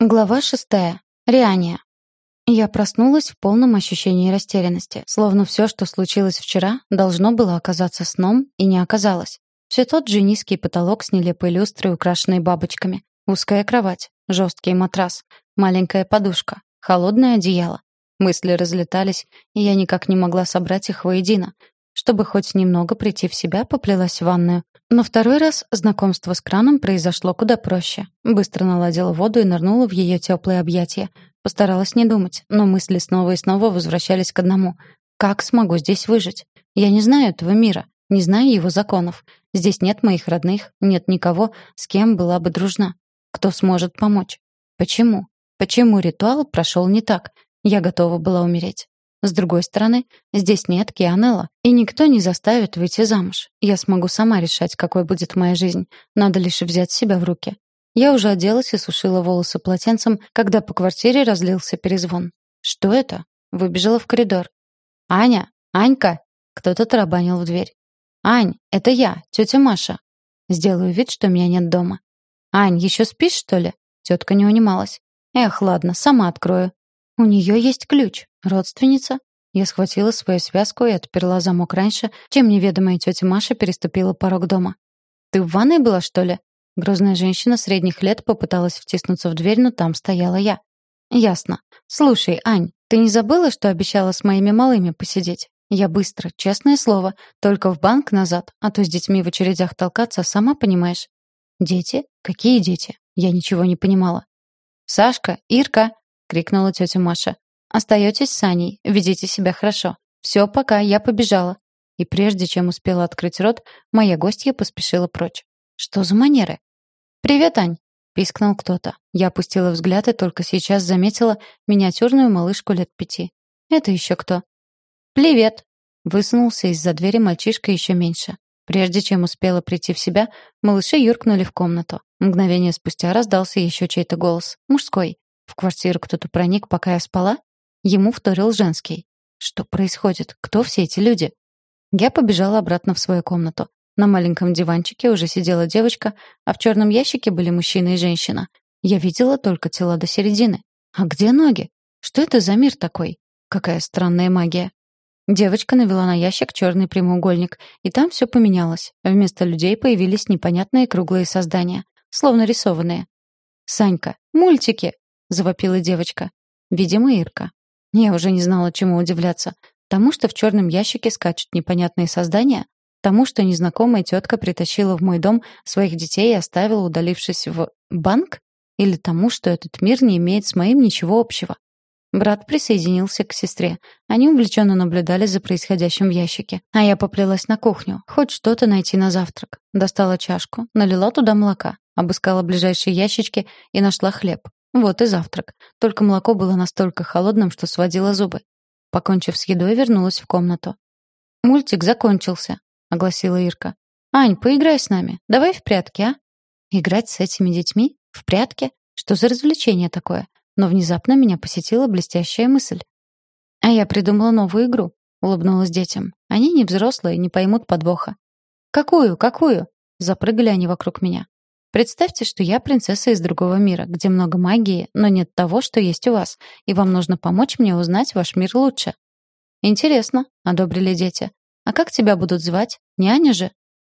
Глава шестая. Риания. Я проснулась в полном ощущении растерянности, словно все, что случилось вчера, должно было оказаться сном и не оказалось. Все тот же низкий потолок с нелепой люстрой, украшенной бабочками, узкая кровать, жесткий матрас, маленькая подушка, холодное одеяло. Мысли разлетались, и я никак не могла собрать их воедино. Чтобы хоть немного прийти в себя, поплелась в ванную, но второй раз знакомство с краном произошло куда проще. Быстро наладила воду и нырнула в ее теплые объятия. Постаралась не думать, но мысли снова и снова возвращались к одному. Как смогу здесь выжить? Я не знаю этого мира, не знаю его законов. Здесь нет моих родных, нет никого, с кем была бы дружна. Кто сможет помочь? Почему? Почему ритуал прошел не так? Я готова была умереть. С другой стороны, здесь нет Кианелла, и никто не заставит выйти замуж. Я смогу сама решать, какой будет моя жизнь. Надо лишь взять себя в руки. Я уже оделась и сушила волосы полотенцем, когда по квартире разлился перезвон. «Что это?» Выбежала в коридор. «Аня! Анька!» Кто-то тарабанил в дверь. «Ань, это я, тетя Маша». Сделаю вид, что меня нет дома. «Ань, еще спишь, что ли?» Тетка не унималась. «Эх, ладно, сама открою». «У нее есть ключ. Родственница?» Я схватила свою связку и отперла замок раньше, чем неведомая тетя Маша переступила порог дома. «Ты в ванной была, что ли?» Грозная женщина средних лет попыталась втиснуться в дверь, но там стояла я. «Ясно. Слушай, Ань, ты не забыла, что обещала с моими малыми посидеть? Я быстро, честное слово, только в банк назад, а то с детьми в очередях толкаться, сама понимаешь». «Дети? Какие дети?» Я ничего не понимала. «Сашка, Ирка!» — крикнула тетя Маша. «Остаетесь с Аней, ведите себя хорошо. Все, пока, я побежала». И прежде чем успела открыть рот, моя гостья поспешила прочь. «Что за манеры?» «Привет, Ань!» — пискнул кто-то. Я опустила взгляд и только сейчас заметила миниатюрную малышку лет пяти. «Это еще кто?» «Привет!» — высунулся из-за двери мальчишка еще меньше. Прежде чем успела прийти в себя, малыши юркнули в комнату. Мгновение спустя раздался еще чей-то голос. Мужской. В квартиру кто-то проник, пока я спала? Ему вторил женский. Что происходит? Кто все эти люди? Я побежала обратно в свою комнату. На маленьком диванчике уже сидела девочка, а в черном ящике были мужчина и женщина. Я видела только тела до середины. А где ноги? Что это за мир такой? Какая странная магия. Девочка навела на ящик черный прямоугольник, и там все поменялось. Вместо людей появились непонятные круглые создания, словно рисованные. «Санька, мультики!» — завопила девочка. Видимо, Ирка. Я уже не знала, чему удивляться. Тому, что в черном ящике скачут непонятные создания? Тому, что незнакомая тетка притащила в мой дом своих детей и оставила, удалившись в банк? Или тому, что этот мир не имеет с моим ничего общего? Брат присоединился к сестре. Они увлеченно наблюдали за происходящим в ящике. А я поплелась на кухню. Хоть что-то найти на завтрак. Достала чашку, налила туда молока. Обыскала ближайшие ящички и нашла хлеб. Вот и завтрак. Только молоко было настолько холодным, что сводило зубы. Покончив с едой, вернулась в комнату. «Мультик закончился», — огласила Ирка. «Ань, поиграй с нами. Давай в прятки, а?» «Играть с этими детьми? В прятки? Что за развлечение такое?» Но внезапно меня посетила блестящая мысль. «А я придумала новую игру», — улыбнулась детям. «Они не взрослые, не поймут подвоха». «Какую? Какую?» Запрыгали они вокруг меня. Представьте, что я принцесса из другого мира, где много магии, но нет того, что есть у вас, и вам нужно помочь мне узнать ваш мир лучше. Интересно, одобрили дети. А как тебя будут звать? Няня же?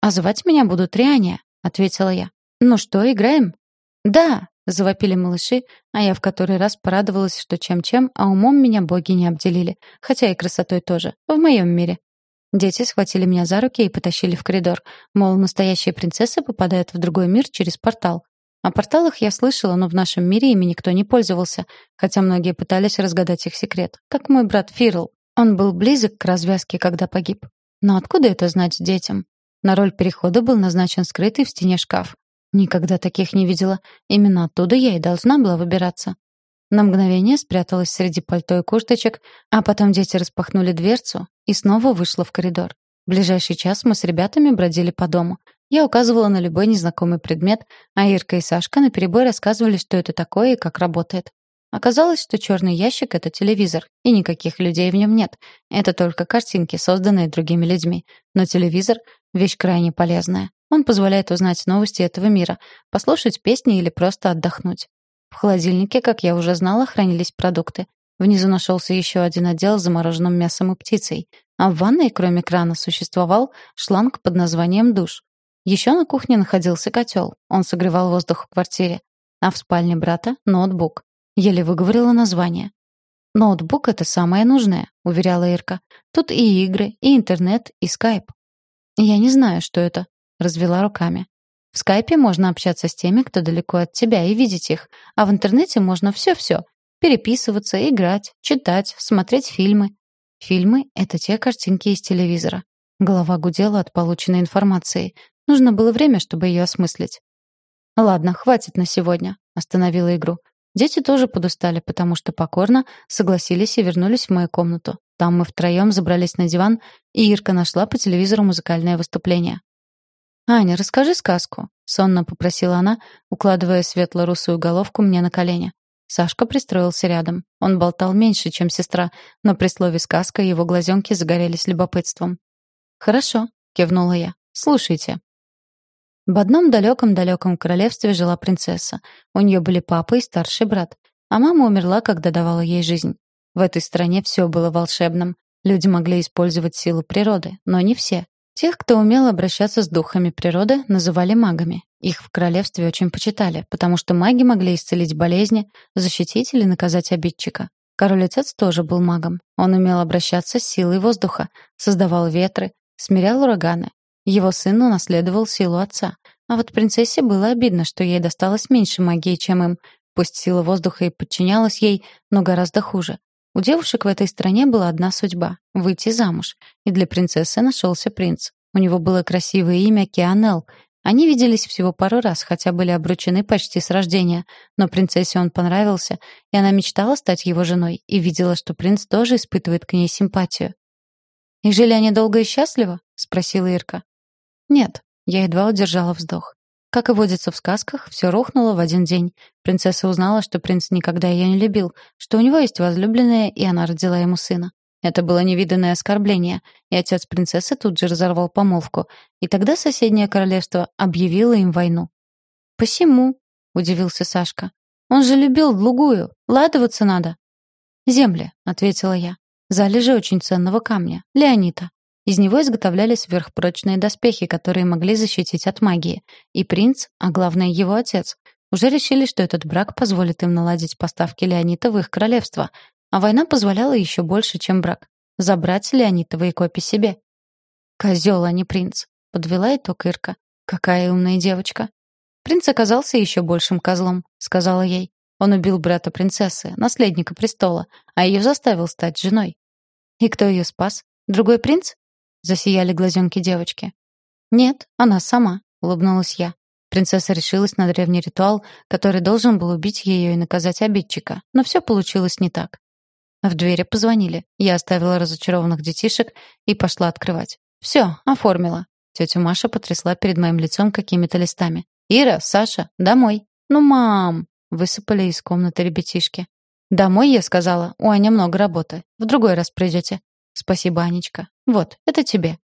А звать меня будут Рианя, ответила я. Ну что, играем? Да, завопили малыши, а я в который раз порадовалась, что чем-чем, а умом меня боги не обделили, хотя и красотой тоже, в моем мире. Дети схватили меня за руки и потащили в коридор. Мол, настоящие принцессы попадают в другой мир через портал. О порталах я слышала, но в нашем мире ими никто не пользовался, хотя многие пытались разгадать их секрет. Как мой брат Фирл. Он был близок к развязке, когда погиб. Но откуда это знать детям? На роль перехода был назначен скрытый в стене шкаф. Никогда таких не видела. Именно оттуда я и должна была выбираться. На мгновение спряталась среди пальто и курточек, а потом дети распахнули дверцу и снова вышла в коридор. В ближайший час мы с ребятами бродили по дому. Я указывала на любой незнакомый предмет, а Ирка и Сашка наперебой рассказывали, что это такое и как работает. Оказалось, что черный ящик — это телевизор, и никаких людей в нем нет. Это только картинки, созданные другими людьми. Но телевизор — вещь крайне полезная. Он позволяет узнать новости этого мира, послушать песни или просто отдохнуть. В холодильнике, как я уже знала, хранились продукты. Внизу нашелся еще один отдел с замороженным мясом и птицей. А в ванной, кроме крана, существовал шланг под названием душ. Еще на кухне находился котел. Он согревал воздух в квартире. А в спальне брата — ноутбук. Еле выговорила название. «Ноутбук — это самое нужное», — уверяла Ирка. «Тут и игры, и интернет, и скайп». «Я не знаю, что это», — развела руками. «В скайпе можно общаться с теми, кто далеко от тебя, и видеть их, а в интернете можно все-все. Переписываться, играть, читать, смотреть фильмы. Фильмы — это те картинки из телевизора». Голова гудела от полученной информации. Нужно было время, чтобы ее осмыслить. «Ладно, хватит на сегодня», — остановила игру. Дети тоже подустали, потому что покорно согласились и вернулись в мою комнату. Там мы втроем забрались на диван, и Ирка нашла по телевизору музыкальное выступление. «Аня, расскажи сказку», — сонно попросила она, укладывая светло-русую головку мне на колени. Сашка пристроился рядом. Он болтал меньше, чем сестра, но при слове «сказка» его глазенки загорелись любопытством. «Хорошо», — кивнула я. «Слушайте». В одном далеком-далеком королевстве жила принцесса. У нее были папа и старший брат. А мама умерла, когда давала ей жизнь. В этой стране все было волшебным. Люди могли использовать силу природы, но не все. Тех, кто умел обращаться с духами природы, называли магами. Их в королевстве очень почитали, потому что маги могли исцелить болезни, защитить или наказать обидчика. Король-отец тоже был магом. Он умел обращаться с силой воздуха, создавал ветры, смирял ураганы, его сын унаследовал силу отца. А вот принцессе было обидно, что ей досталось меньше магии, чем им. Пусть сила воздуха и подчинялась ей, но гораздо хуже. У девушек в этой стране была одна судьба — выйти замуж. И для принцессы нашелся принц. У него было красивое имя Кианел. Они виделись всего пару раз, хотя были обручены почти с рождения. Но принцессе он понравился, и она мечтала стать его женой, и видела, что принц тоже испытывает к ней симпатию. «И жили они долго и счастливо?» — спросила Ирка. Нет, я едва удержала вздох. Как и водится в сказках, все рухнуло в один день. Принцесса узнала, что принц никогда ее не любил, что у него есть возлюбленная, и она родила ему сына. Это было невиданное оскорбление, и отец принцессы тут же разорвал помолвку, и тогда соседнее королевство объявило им войну. «Посему?» — удивился Сашка. «Он же любил другую. Ладоваться надо». «Земли», — ответила я. «Залежи очень ценного камня. Леонита. Из него изготовляли сверхпрочные доспехи, которые могли защитить от магии. И принц, а главное его отец, уже решили, что этот брак позволит им наладить поставки Леонита в их королевство. А война позволяла еще больше, чем брак. Забрать Леонитовые копии себе. «Козел, а не принц», — подвела итог Ирка. «Какая умная девочка». «Принц оказался еще большим козлом», — сказала ей. Он убил брата принцессы, наследника престола, а ее заставил стать женой. И кто ее спас? Другой принц? Засияли глазенки девочки. «Нет, она сама», — улыбнулась я. Принцесса решилась на древний ритуал, который должен был убить ее и наказать обидчика, но все получилось не так. В двери позвонили. Я оставила разочарованных детишек и пошла открывать. Все, оформила. Тетя Маша потрясла перед моим лицом какими-то листами. «Ира, Саша, домой!» «Ну, мам!» — высыпали из комнаты ребятишки. «Домой, я сказала. У Аня много работы. В другой раз придете. «Спасибо, Анечка. Вот, это тебе».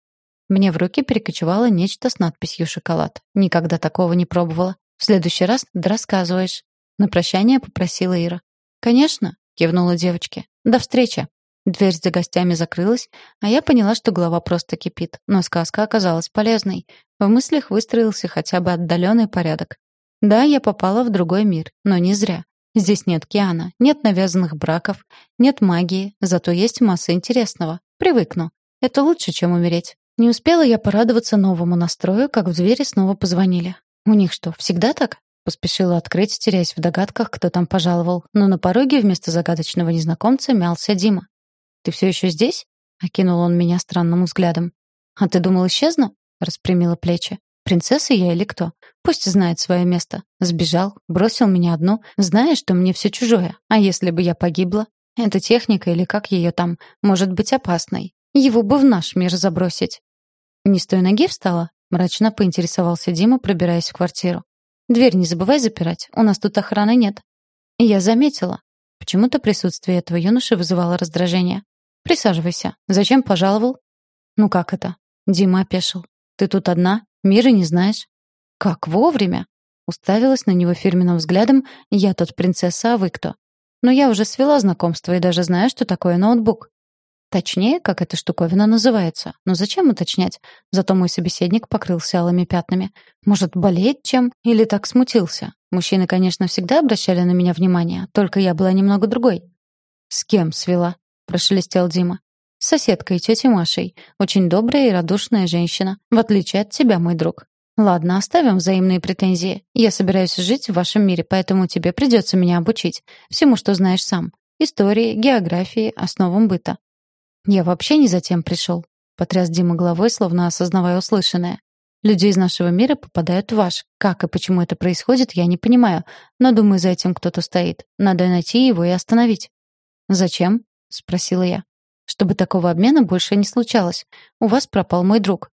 Мне в руки перекочевало нечто с надписью «Шоколад». Никогда такого не пробовала. В следующий раз рассказываешь. На прощание попросила Ира. «Конечно», — кивнула девочке. «До встречи». Дверь за гостями закрылась, а я поняла, что голова просто кипит. Но сказка оказалась полезной. В мыслях выстроился хотя бы отдаленный порядок. Да, я попала в другой мир, но не зря. Здесь нет Киана, нет навязанных браков, нет магии, зато есть масса интересного. Привыкну. Это лучше, чем умереть. Не успела я порадоваться новому настрою, как в двери снова позвонили. У них что, всегда так? Поспешила открыть, теряясь в догадках, кто там пожаловал, но на пороге вместо загадочного незнакомца мялся Дима. «Ты все еще здесь?» — окинул он меня странным взглядом. «А ты думал, исчезну?» — распрямила плечи. Принцесса я или кто? Пусть знает свое место. Сбежал, бросил меня одну, зная, что мне все чужое. А если бы я погибла? Эта техника или как ее там, может быть опасной. Его бы в наш мир забросить. Не с той ноги встала? Мрачно поинтересовался Дима, пробираясь в квартиру. Дверь не забывай запирать, у нас тут охраны нет. я заметила. Почему-то присутствие этого юноши вызывало раздражение. Присаживайся. Зачем пожаловал? Ну как это? Дима опешил. Ты тут одна? Мира не знаешь? Как вовремя? Уставилась на него фирменным взглядом. «Я тут принцесса, а вы кто?» «Но я уже свела знакомство и даже знаю, что такое ноутбук». Точнее, как эта штуковина называется. Но зачем уточнять? Зато мой собеседник покрылся алыми пятнами. Может, болеет чем? Или так смутился? Мужчины, конечно, всегда обращали на меня внимание, только я была немного другой. «С кем свела?» — прошелестел Дима. «С соседкой, тетей Машей. Очень добрая и радушная женщина, в отличие от тебя, мой друг. Ладно, оставим взаимные претензии. Я собираюсь жить в вашем мире, поэтому тебе придется меня обучить. Всему, что знаешь сам. Истории, географии, основам быта. «Я вообще не за тем пришел», — потряс Дима головой, словно осознавая услышанное. «Люди из нашего мира попадают в ваш. Как и почему это происходит, я не понимаю. Но, думаю, за этим кто-то стоит. Надо найти его и остановить». «Зачем?» — спросила я. «Чтобы такого обмена больше не случалось. У вас пропал мой друг».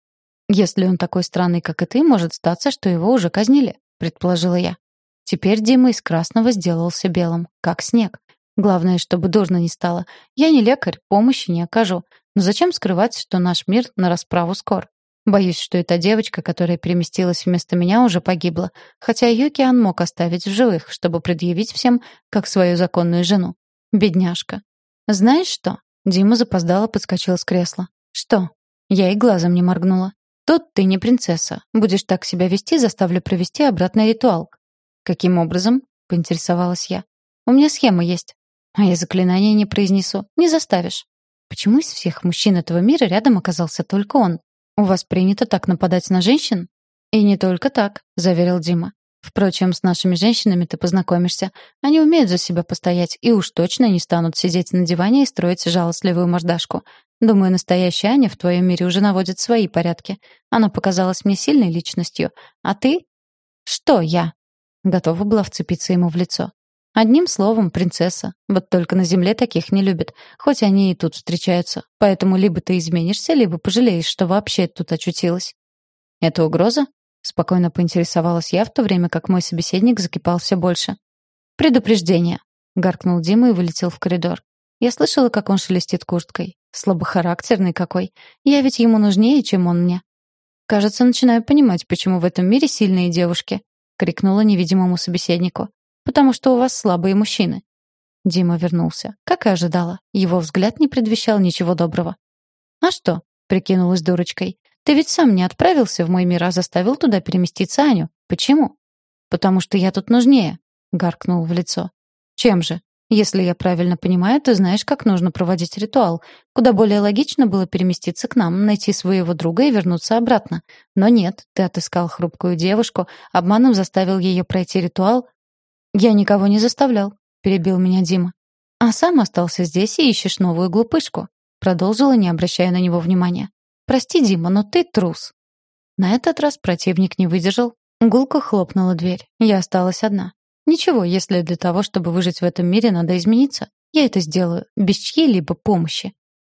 «Если он такой странный, как и ты, может статься, что его уже казнили», — предположила я. Теперь Дима из красного сделался белым, как снег. Главное, чтобы дурно не стало. Я не лекарь, помощи не окажу. Но зачем скрывать, что наш мир на расправу скор? Боюсь, что эта девочка, которая переместилась вместо меня, уже погибла. Хотя Юкиан мог оставить в живых, чтобы предъявить всем, как свою законную жену. Бедняжка. Знаешь что? Дима запоздало подскочил с кресла. Что? Я и глазом не моргнула. Тут ты не принцесса. Будешь так себя вести, заставлю провести обратный ритуал. Каким образом? Поинтересовалась я. У меня схема есть. А я заклинание не произнесу. Не заставишь. Почему из всех мужчин этого мира рядом оказался только он? У вас принято так нападать на женщин? И не только так, заверил Дима. Впрочем, с нашими женщинами ты познакомишься. Они умеют за себя постоять и уж точно не станут сидеть на диване и строить жалостливую мордашку. Думаю, настоящая Аня в твоем мире уже наводит свои порядки. Она показалась мне сильной личностью. А ты? Что я? Готова была вцепиться ему в лицо. Одним словом, принцесса. Вот только на земле таких не любят, хоть они и тут встречаются. Поэтому либо ты изменишься, либо пожалеешь, что вообще тут очутилась. Это угроза? Спокойно поинтересовалась я, в то время как мой собеседник закипал все больше. «Предупреждение», — гаркнул Дима и вылетел в коридор. Я слышала, как он шелестит курткой. Слабохарактерный какой. Я ведь ему нужнее, чем он мне. «Кажется, начинаю понимать, почему в этом мире сильные девушки», — крикнула невидимому собеседнику потому что у вас слабые мужчины». Дима вернулся. Как и ожидала. Его взгляд не предвещал ничего доброго. «А что?» — прикинулась дурочкой. «Ты ведь сам не отправился в мой мир, а заставил туда переместиться Аню. Почему?» «Потому что я тут нужнее», — гаркнул в лицо. «Чем же? Если я правильно понимаю, ты знаешь, как нужно проводить ритуал. Куда более логично было переместиться к нам, найти своего друга и вернуться обратно. Но нет, ты отыскал хрупкую девушку, обманом заставил ее пройти ритуал, «Я никого не заставлял», — перебил меня Дима. «А сам остался здесь и ищешь новую глупышку», — продолжила, не обращая на него внимания. «Прости, Дима, но ты трус». На этот раз противник не выдержал. Гулко хлопнула дверь. Я осталась одна. Ничего, если для того, чтобы выжить в этом мире, надо измениться. Я это сделаю, без чьей-либо помощи.